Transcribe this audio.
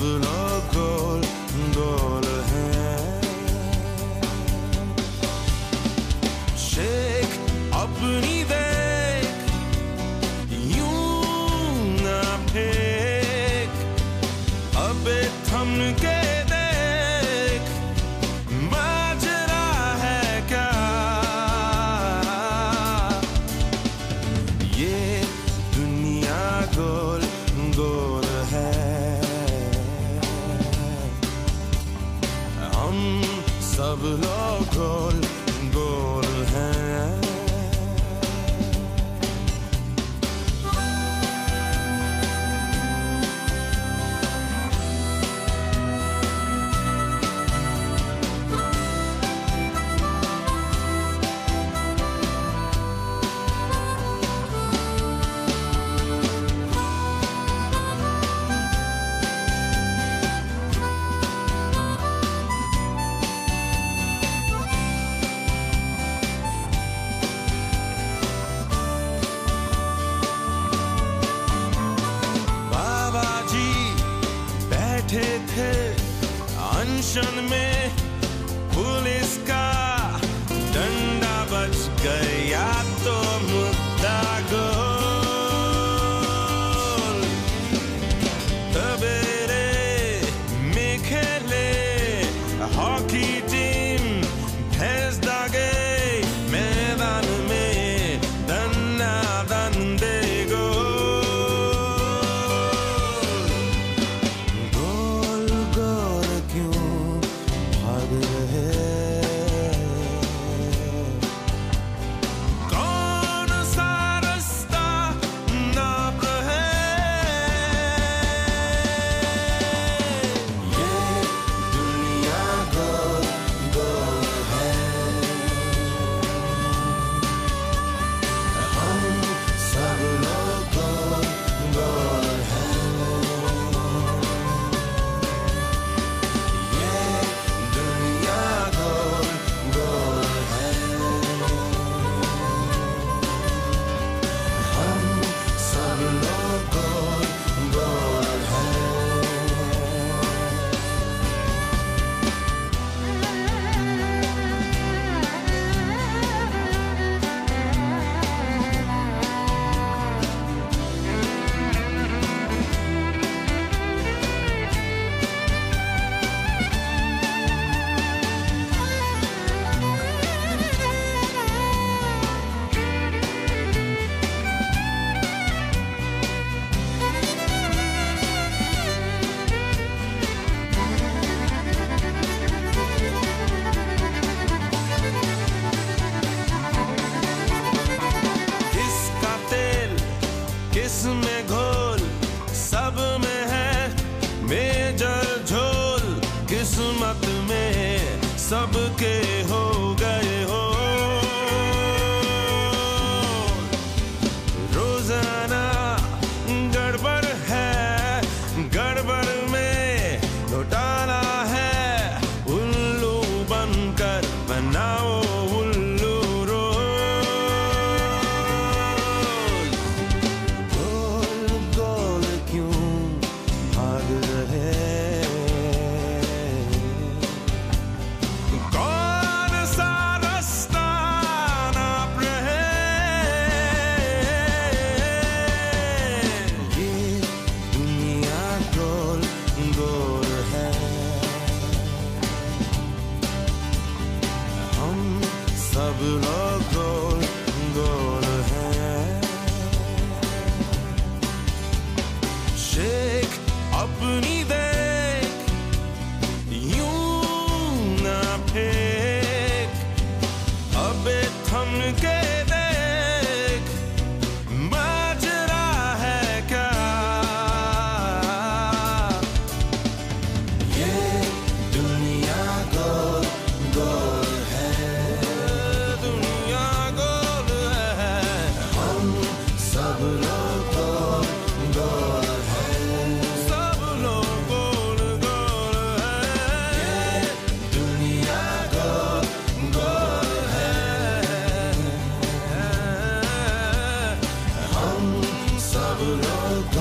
veulent encore. sub-local goal hand. गुलशन में police का डंडा बच गया तो again. trouble or